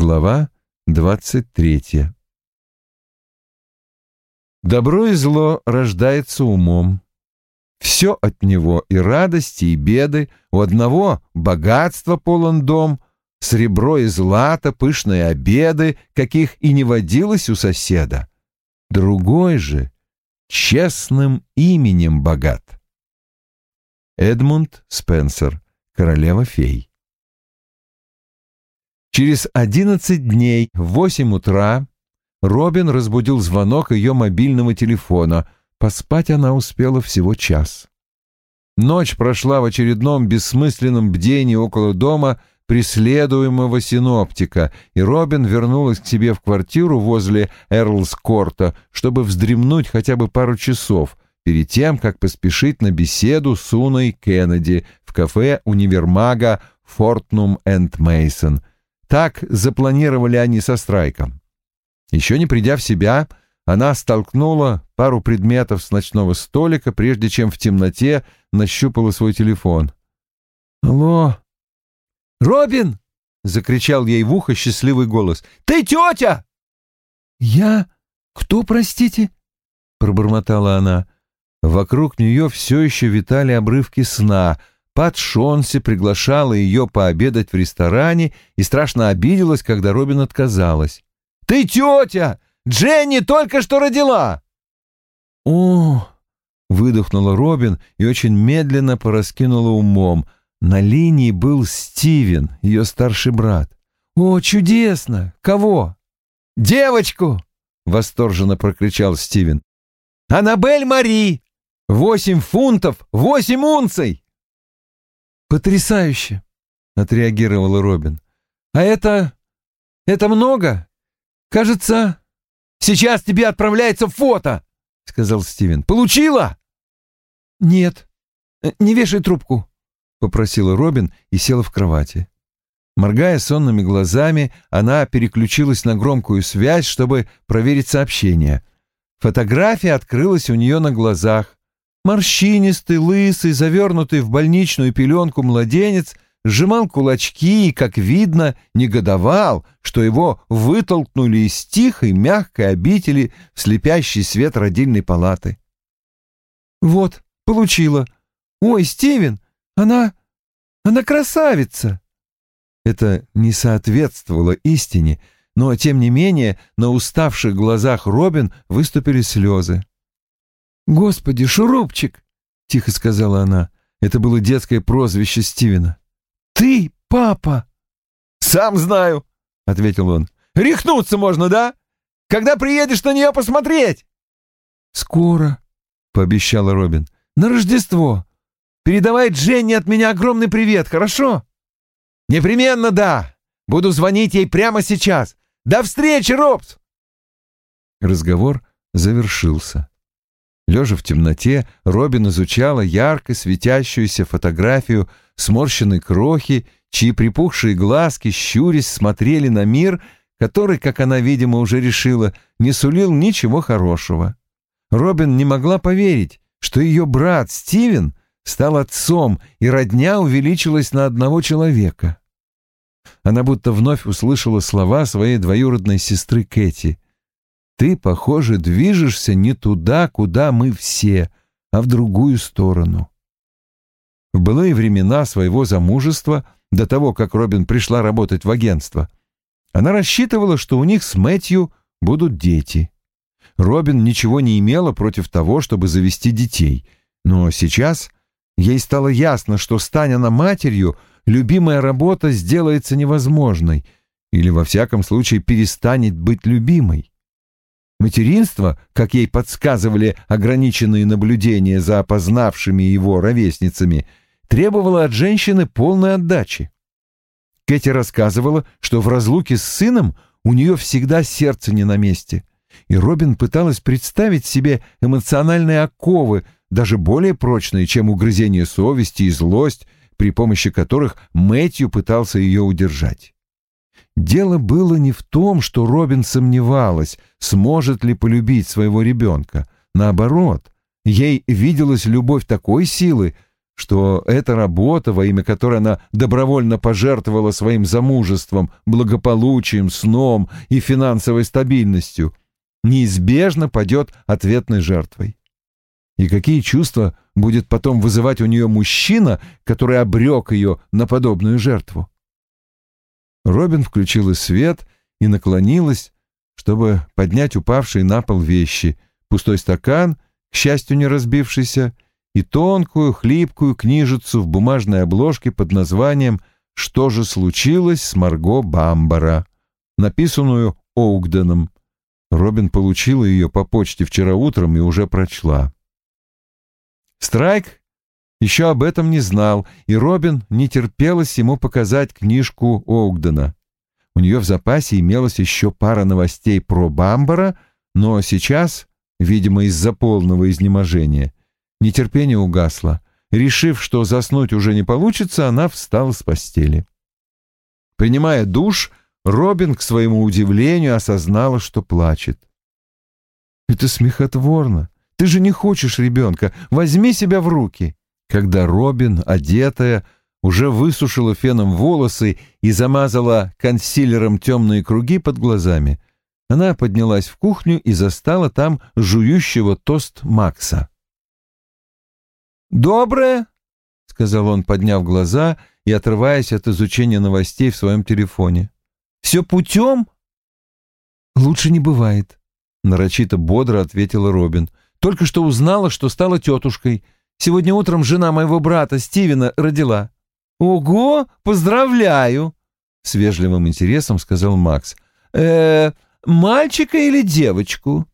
Глава двадцать третья. Добро и зло рождается умом. Все от него и радости, и беды. У одного богатство полон дом, сребро и злато, пышные обеды, каких и не водилось у соседа. Другой же честным именем богат. Эдмунд Спенсер, королева фей. Через одиннадцать дней в восемь утра Робин разбудил звонок ее мобильного телефона. Поспать она успела всего час. Ночь прошла в очередном бессмысленном бдении около дома преследуемого синоптика, и Робин вернулась к себе в квартиру возле Эрлскорта, чтобы вздремнуть хотя бы пару часов перед тем, как поспешить на беседу с Уной Кеннеди в кафе универмага «Фортнум энд Мейсон». Так запланировали они со Страйком. Еще не придя в себя, она столкнула пару предметов с ночного столика, прежде чем в темноте нащупала свой телефон. «Алло!» «Робин!» — закричал ей в ухо счастливый голос. «Ты тетя!» «Я? Кто, простите?» — пробормотала она. Вокруг нее все еще витали обрывки сна. Пат Шонси приглашала ее пообедать в ресторане и страшно обиделась, когда Робин отказалась. «Ты тетя! Дженни только что родила!» «О!» — выдохнула Робин и очень медленно пораскинула умом — на линии был Стивен, ее старший брат. «О, чудесно! Кого?» «Девочку!» — восторженно прокричал Стивен. «Аннабель Мари! Восемь фунтов, восемь унций!» «Потрясающе!» — отреагировала Робин. «А это... это много? Кажется, сейчас тебе отправляется фото!» — сказал Стивен. «Получила?» «Нет. Не вешай трубку», — попросила Робин и села в кровати. Моргая сонными глазами, она переключилась на громкую связь, чтобы проверить сообщение. Фотография открылась у нее на глазах. Морщинистый, лысый, завернутый в больничную пеленку младенец сжимал кулачки и, как видно, негодовал, что его вытолкнули из тихой, мягкой обители в слепящий свет родильной палаты. «Вот, получила. Ой, Стивен, она... она красавица!» Это не соответствовало истине, но, тем не менее, на уставших глазах Робин выступили слезы. «Господи, шурупчик!» — тихо сказала она. Это было детское прозвище Стивена. «Ты, папа!» «Сам знаю!» — ответил он. «Рехнуться можно, да? Когда приедешь на нее посмотреть?» «Скоро», — пообещала Робин. «На Рождество. Передавай Дженни от меня огромный привет, хорошо? Непременно да. Буду звонить ей прямо сейчас. До встречи, Робс. Разговор завершился. Лежа в темноте, Робин изучала ярко светящуюся фотографию сморщенной крохи, чьи припухшие глазки, щурясь, смотрели на мир, который, как она, видимо, уже решила, не сулил ничего хорошего. Робин не могла поверить, что ее брат Стивен стал отцом, и родня увеличилась на одного человека. Она будто вновь услышала слова своей двоюродной сестры Кэти. «Ты, похоже, движешься не туда, куда мы все, а в другую сторону». В былые времена своего замужества, до того, как Робин пришла работать в агентство, она рассчитывала, что у них с Мэтью будут дети. Робин ничего не имела против того, чтобы завести детей, но сейчас Ей стало ясно, что, стань она матерью, любимая работа сделается невозможной или, во всяком случае, перестанет быть любимой. Материнство, как ей подсказывали ограниченные наблюдения за опознавшими его ровесницами, требовало от женщины полной отдачи. Кэти рассказывала, что в разлуке с сыном у нее всегда сердце не на месте, и Робин пыталась представить себе эмоциональные оковы, даже более прочные, чем угрызение совести и злость, при помощи которых Мэтью пытался ее удержать. Дело было не в том, что Робин сомневалась, сможет ли полюбить своего ребенка. Наоборот, ей виделась любовь такой силы, что эта работа, во имя которой она добровольно пожертвовала своим замужеством, благополучием, сном и финансовой стабильностью, неизбежно падет ответной жертвой. И какие чувства будет потом вызывать у нее мужчина, который обрек ее на подобную жертву? Робин включила свет и наклонилась, чтобы поднять упавшие на пол вещи, пустой стакан, к счастью, не разбившийся, и тонкую, хлипкую книжицу в бумажной обложке под названием «Что же случилось с Марго Бамбара», написанную Оугденом. Робин получила ее по почте вчера утром и уже прочла. Страйк еще об этом не знал, и Робин не терпелось ему показать книжку Оугдена. У нее в запасе имелась еще пара новостей про Бамбара, но сейчас, видимо, из-за полного изнеможения, нетерпение угасло. Решив, что заснуть уже не получится, она встала с постели. Принимая душ, Робин, к своему удивлению, осознала, что плачет. «Это смехотворно. Ты же не хочешь ребенка. Возьми себя в руки». Когда Робин, одетая, уже высушила феном волосы и замазала консилером темные круги под глазами, она поднялась в кухню и застала там жующего тост Макса. «Доброе», — сказал он, подняв глаза и отрываясь от изучения новостей в своем телефоне. «Все путем?» «Лучше не бывает», — нарочито бодро ответила Робин. «Только что узнала, что стала тетушкой. Сегодня утром жена моего брата Стивена родила». «Ого, поздравляю!» — с вежливым интересом сказал Макс. «Э, мальчика или девочку?»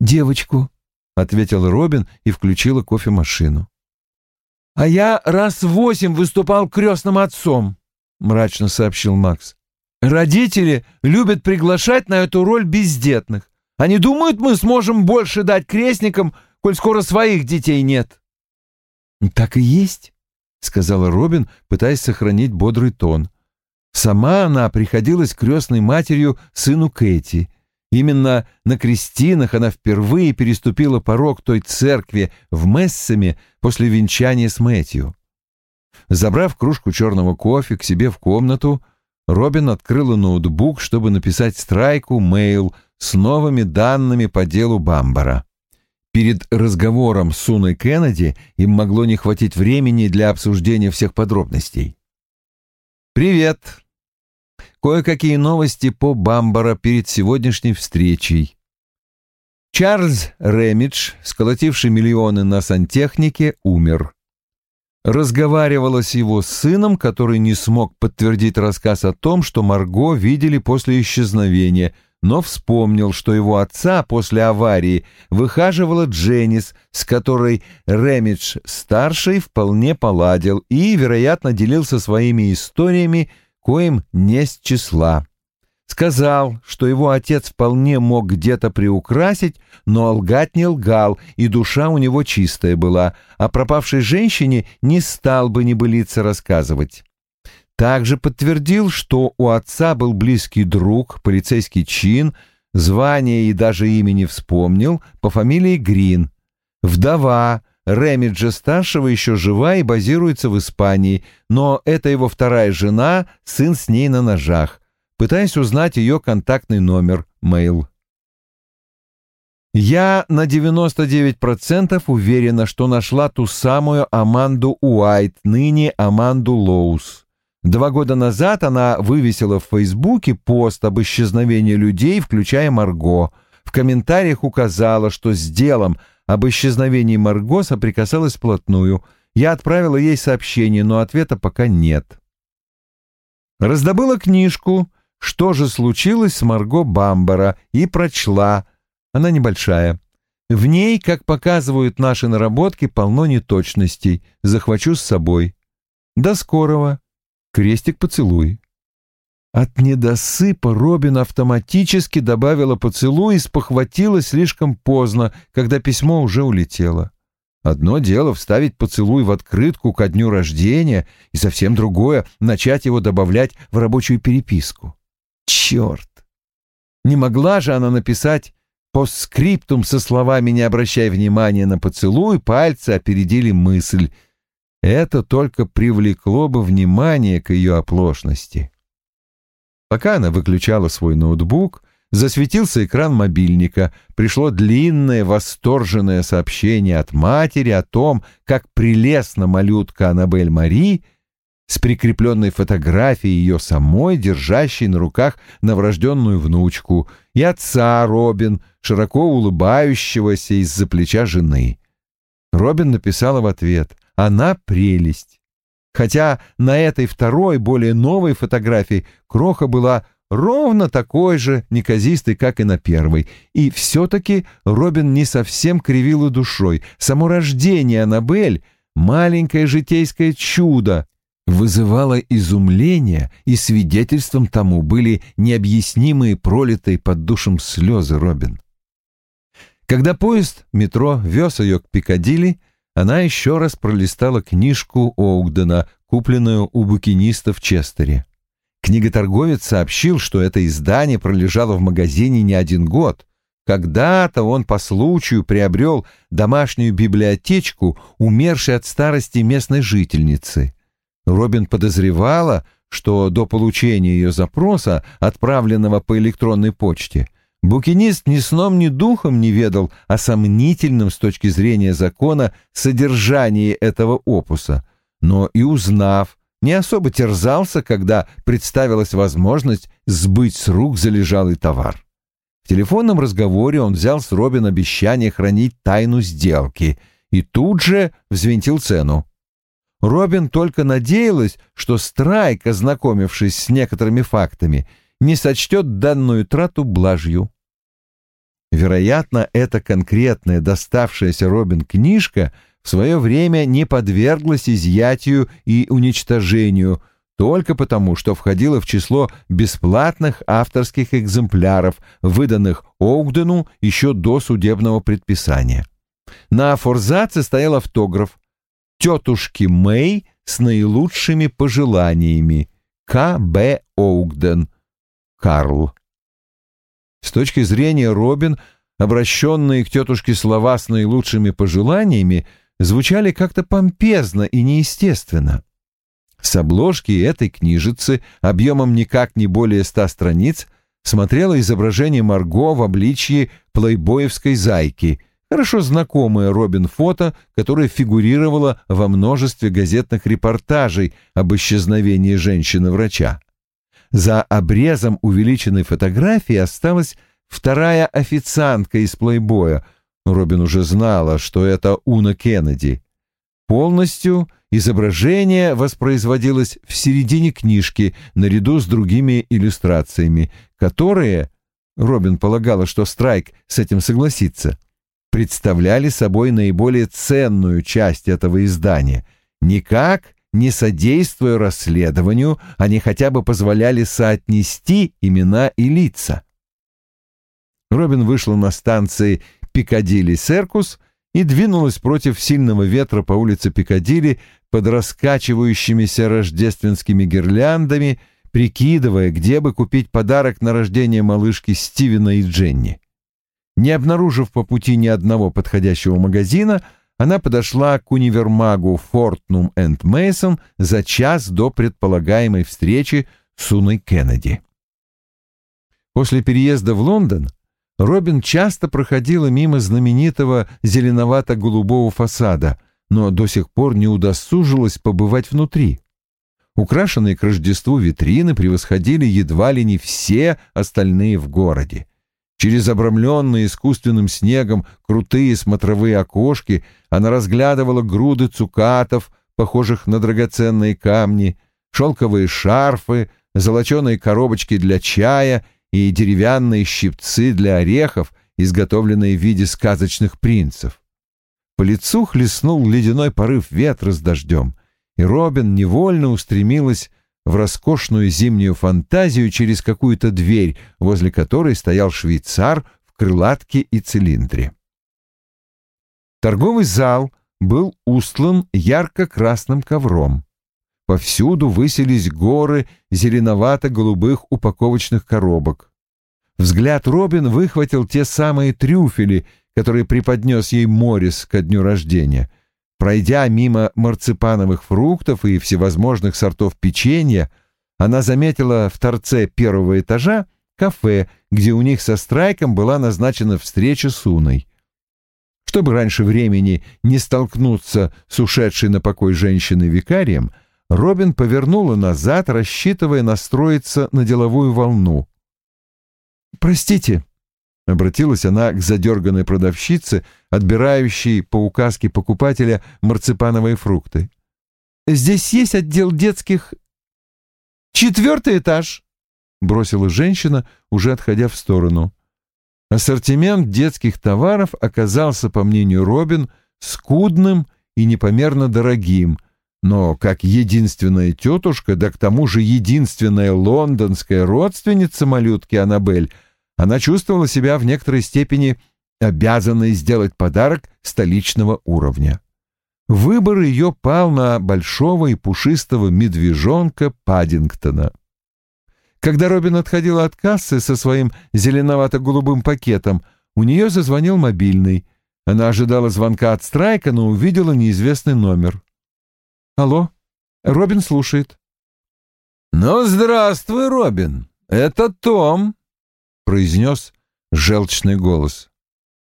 «Девочку», — ответил Робин и включила кофемашину. «А я раз восемь выступал крестным отцом», — мрачно сообщил Макс. «Родители любят приглашать на эту роль бездетных. Они думают, мы сможем больше дать крестникам, коль скоро своих детей нет». «Так и есть», — сказала Робин, пытаясь сохранить бодрый тон. Сама она приходилась крестной матерью сыну Кэти — Именно на крестинах она впервые переступила порог той церкви в Мессами после венчания с Мэтью. Забрав кружку черного кофе к себе в комнату, Робин открыла ноутбук, чтобы написать Страйку мейл с новыми данными по делу Бамбара. Перед разговором с Суной Кеннеди им могло не хватить времени для обсуждения всех подробностей. «Привет», Кое-какие новости по Бамбара перед сегодняшней встречей. Чарльз Ремидж, сколотивший миллионы на сантехнике, умер. Разговаривала с его сыном, который не смог подтвердить рассказ о том, что Марго видели после исчезновения, но вспомнил, что его отца после аварии выхаживала Дженнис, с которой Ремидж-старший вполне поладил и, вероятно, делился своими историями коим не с числа. Сказал, что его отец вполне мог где-то приукрасить, но лгать не лгал, и душа у него чистая была, а пропавшей женщине не стал бы небылица рассказывать. Также подтвердил, что у отца был близкий друг, полицейский чин, звание и даже имени вспомнил, по фамилии Грин. Вдова, Ремиджа-старшего еще жива и базируется в Испании, но это его вторая жена, сын с ней на ножах. Пытаясь узнать ее контактный номер, мейл. Я на 99% уверена, что нашла ту самую Аманду Уайт, ныне Аманду Лоус. Два года назад она вывесила в Фейсбуке пост об исчезновении людей, включая Марго. В комментариях указала, что с делом – об исчезновении Марго соприкасалась вплотную. Я отправила ей сообщение, но ответа пока нет. Раздобыла книжку «Что же случилось с Марго Бамбара» и прочла. Она небольшая. В ней, как показывают наши наработки, полно неточностей. Захвачу с собой. До скорого. Крестик поцелуй. От недосыпа Робин автоматически добавила поцелуй и спохватилась слишком поздно, когда письмо уже улетело. Одно дело вставить поцелуй в открытку ко дню рождения, и совсем другое — начать его добавлять в рабочую переписку. Черт! Не могла же она написать постскриптум со словами «Не обращай внимания на поцелуй», пальцы опередили мысль. Это только привлекло бы внимание к ее оплошности. Пока она выключала свой ноутбук, засветился экран мобильника, пришло длинное восторженное сообщение от матери о том, как прелестна малютка Аннабель Мари с прикрепленной фотографией ее самой, держащей на руках новорожденную внучку, и отца Робин, широко улыбающегося из-за плеча жены. Робин написала в ответ «Она прелесть». Хотя на этой второй, более новой фотографии Кроха была ровно такой же неказистый, как и на первой. И все-таки Робин не совсем кривила душой. Само рождение Аннабель — маленькое житейское чудо, вызывало изумление, и свидетельством тому были необъяснимые пролитые под душем слезы Робин. Когда поезд метро вез ее к Пикадилли, она еще раз пролистала книжку Оугдена, купленную у букиниста в Честере. Книготорговец сообщил, что это издание пролежало в магазине не один год. Когда-то он по случаю приобрел домашнюю библиотечку, умершей от старости местной жительницы. Робин подозревала, что до получения ее запроса, отправленного по электронной почте, букинист ни сном, ни духом не ведал о сомнительном с точки зрения закона содержании этого опуса, но и узнав, не особо терзался, когда представилась возможность сбыть с рук залежалый товар. В телефонном разговоре он взял с Робин обещание хранить тайну сделки и тут же взвинтил цену. Робин только надеялась, что Страйк, ознакомившись с некоторыми фактами, не сочтет данную трату блажью. Вероятно, эта конкретная доставшаяся Робин книжка — в свое время не подверглась изъятию и уничтожению только потому, что входила в число бесплатных авторских экземпляров, выданных Оугдену еще до судебного предписания. На форзаце стоял автограф «Тетушки Мэй с наилучшими пожеланиями. К. Б. Оугден. Карл». С точки зрения Робин, обращенные к тетушке слова с наилучшими пожеланиями – звучали как-то помпезно и неестественно. С обложки этой книжицы объемом никак не более ста страниц смотрело изображение Марго в обличье плейбоевской зайки, хорошо знакомое Робин фото, которое фигурировало во множестве газетных репортажей об исчезновении женщины-врача. За обрезом увеличенной фотографии осталась вторая официантка из плейбоя — Робин уже знала, что это Уна Кеннеди. Полностью изображение воспроизводилось в середине книжки наряду с другими иллюстрациями, которые, Робин полагала, что Страйк с этим согласится, представляли собой наиболее ценную часть этого издания. Никак не содействуя расследованию, они хотя бы позволяли соотнести имена и лица. Робин вышла на станции Пикадилли Серкус и двинулась против сильного ветра по улице Пикадилли под раскачивающимися рождественскими гирляндами, прикидывая, где бы купить подарок на рождение малышки Стивена и Дженни. Не обнаружив по пути ни одного подходящего магазина, она подошла к универмагу Фортнум энд Мейсон за час до предполагаемой встречи с Уной Кеннеди. После переезда в Лондон Робин часто проходила мимо знаменитого зеленовато-голубого фасада, но до сих пор не удосужилась побывать внутри. Украшенные к Рождеству витрины превосходили едва ли не все остальные в городе. Через обрамленные искусственным снегом крутые смотровые окошки она разглядывала груды цукатов, похожих на драгоценные камни, шелковые шарфы, золоченые коробочки для чая и деревянные щипцы для орехов, изготовленные в виде сказочных принцев. По лицу хлестнул ледяной порыв ветра с дождем, и Робин невольно устремилась в роскошную зимнюю фантазию через какую-то дверь, возле которой стоял швейцар в крылатке и цилиндре. Торговый зал был устлан ярко-красным ковром. Повсюду высились горы зеленовато-голубых упаковочных коробок. Взгляд Робин выхватил те самые трюфели, которые преподнес ей Моррис ко дню рождения. Пройдя мимо марципановых фруктов и всевозможных сортов печенья, она заметила в торце первого этажа кафе, где у них со Страйком была назначена встреча с Уной. Чтобы раньше времени не столкнуться с ушедшей на покой женщиной-викарием, Робин повернула назад, рассчитывая настроиться на деловую волну. «Простите», — обратилась она к задерганной продавщице, отбирающей по указке покупателя марципановые фрукты. «Здесь есть отдел детских...» «Четвертый этаж», — бросила женщина, уже отходя в сторону. Ассортимент детских товаров оказался, по мнению Робин, скудным и непомерно дорогим, но как единственная тетушка, да к тому же единственная лондонская родственница малютки Аннабель, она чувствовала себя в некоторой степени обязанной сделать подарок столичного уровня. Выбор ее пал на большого и пушистого медвежонка Паддингтона. Когда Робин отходила от кассы со своим зеленовато-голубым пакетом, у нее зазвонил мобильный. Она ожидала звонка от Страйка, но увидела неизвестный номер. «Алло, Робин слушает». «Ну, здравствуй, Робин, это Том», — произнес желчный голос.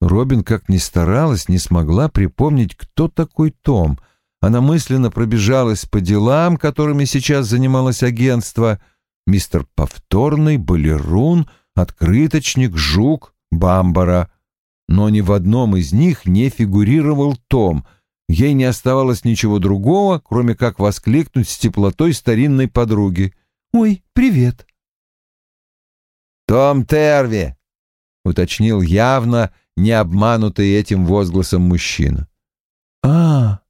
Робин, как ни старалась, не смогла припомнить, кто такой Том. Она мысленно пробежалась по делам, которыми сейчас занималось агентство — мистер Повторный, Балерун, Открыточник, Жук, Бамбара. Но ни в одном из них не фигурировал Том. Ей не оставалось ничего другого, кроме как воскликнуть с теплотой старинной подруги. «Ой, привет!» «Том Терви!» — уточнил явно не обманутый этим возгласом мужчина. «А!»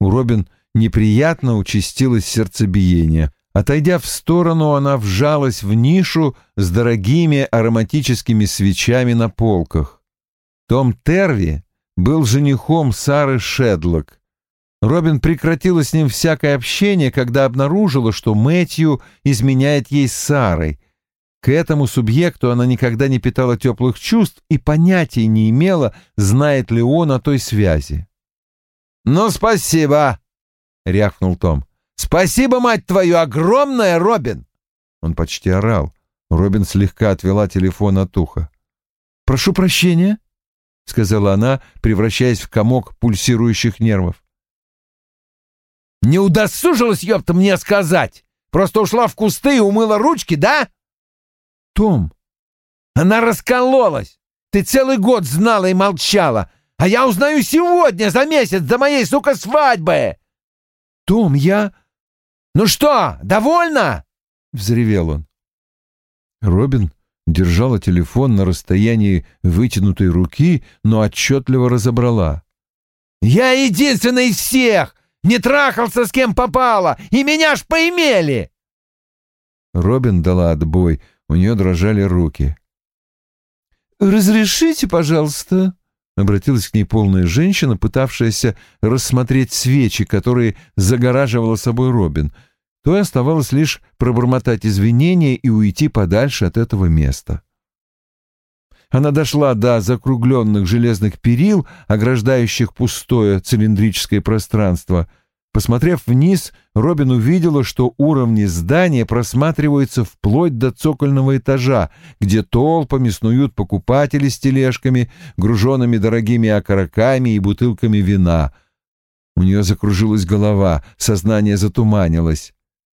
У Робин неприятно участилось сердцебиение. Отойдя в сторону, она вжалась в нишу с дорогими ароматическими свечами на полках. Том Терви был женихом Сары Шедлок. Робин прекратила с ним всякое общение, когда обнаружила, что Мэтью изменяет ей с Сарой. К этому субъекту она никогда не питала теплых чувств и понятия не имела, знает ли он о той связи. «Ну, спасибо!» — рявкнул Том. Спасибо, мать твою, огромная, Робин!» Он почти орал. Робин слегка отвела телефон от уха. «Прошу прощения», — сказала она, превращаясь в комок пульсирующих нервов. «Не удосужилась, ёпта, мне сказать! Просто ушла в кусты и умыла ручки, да?» «Том!» «Она раскололась! Ты целый год знала и молчала, а я узнаю сегодня, за месяц до моей, сука, свадьбы!» «Том, я...» «Ну что, довольна?» — взревел он. Робин держала телефон на расстоянии вытянутой руки, но отчетливо разобрала. «Я единственный из всех! Не трахался с кем попало, и меня ж поимели!» Робин дала отбой, у нее дрожали руки. «Разрешите, пожалуйста?» — обратилась к ней полная женщина, пытавшаяся рассмотреть свечи, которые загораживала собой Робин — то и оставалось лишь пробормотать извинения и уйти подальше от этого места. Она дошла до закругленных железных перил, ограждающих пустое цилиндрическое пространство. Посмотрев вниз, Робин увидела, что уровни здания просматриваются вплоть до цокольного этажа, где толпами снуют покупатели с тележками, груженными дорогими окороками и бутылками вина. У нее закружилась голова, сознание затуманилось.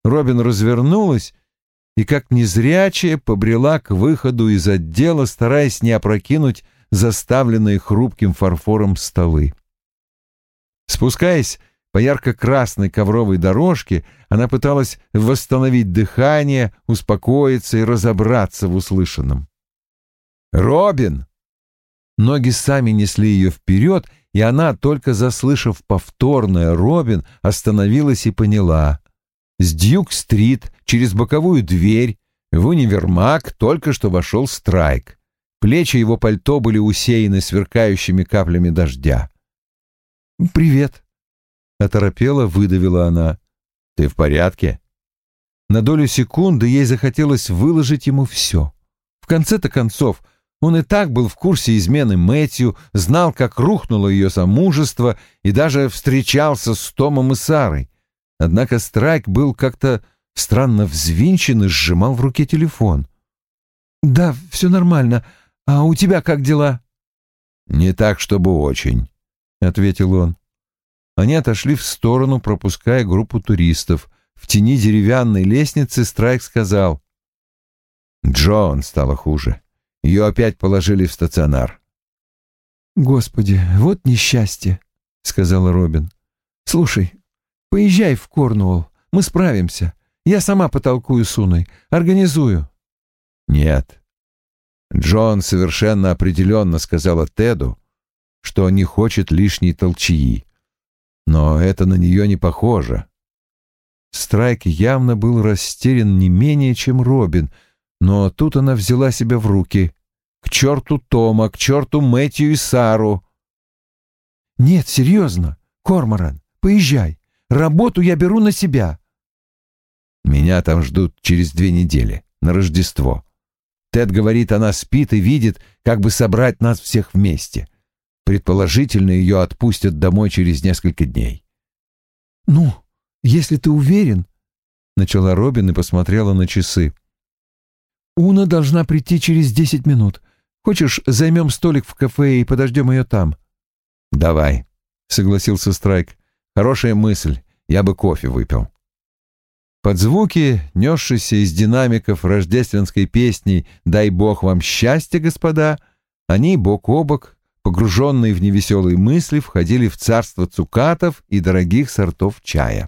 Робин развернулась и, как незрячая, побрела к выходу из отдела, стараясь не опрокинуть заставленные хрупким фарфором столы. Спускаясь по ярко-красной ковровой дорожке, она пыталась восстановить дыхание, успокоиться и разобраться в услышанном. «Робин!» Ноги сами несли ее вперед, и она, только заслышав повторное «Робин», остановилась и поняла с Дьюк-стрит через боковую дверь в универмаг только что вошел Страйк. Плечи его пальто были усеяны сверкающими каплями дождя. «Привет», — оторопела, выдавила она. «Ты в порядке?» На долю секунды ей захотелось выложить ему все. В конце-то концов, Он и так был в курсе измены Мэтью, знал, как рухнуло ее замужество и даже встречался с Томом и Сарой. Однако Страйк был как-то странно взвинчен и сжимал в руке телефон. «Да, все нормально. А у тебя как дела?» «Не так, чтобы очень», — ответил он. Они отошли в сторону, пропуская группу туристов. В тени деревянной лестницы Страйк сказал. «Джон стало хуже. Ее опять положили в стационар». «Господи, вот несчастье», — сказала Робин. «Слушай, поезжай в Корнуолл, мы справимся. Я сама потолкую с Уной, организую». «Нет». Джон совершенно определенно сказала Теду, что не хочет лишней толчии. Но это на нее не похоже. Страйк явно был растерян не менее, чем Робин, но тут она взяла себя в руки. К черту Тома, к черту Мэтью и Сару. «Нет, серьезно, Корморан, поезжай. Работу я беру на себя». «Меня там ждут через две недели, на Рождество. Тед говорит, она спит и видит, как бы собрать нас всех вместе. Предположительно, ее отпустят домой через несколько дней». «Ну, если ты уверен...» — начала Робин и посмотрела на часы. «Уна должна прийти через десять минут. Хочешь, займем столик в кафе и подождем ее там?» «Давай», — согласился Страйк. «Хорошая мысль. Я бы кофе выпил». Под звуки, несшиеся из динамиков рождественской песни «Дай Бог вам счастья, господа», они бок о бок, погруженные в невеселые мысли, входили в царство цукатов и дорогих сортов чая.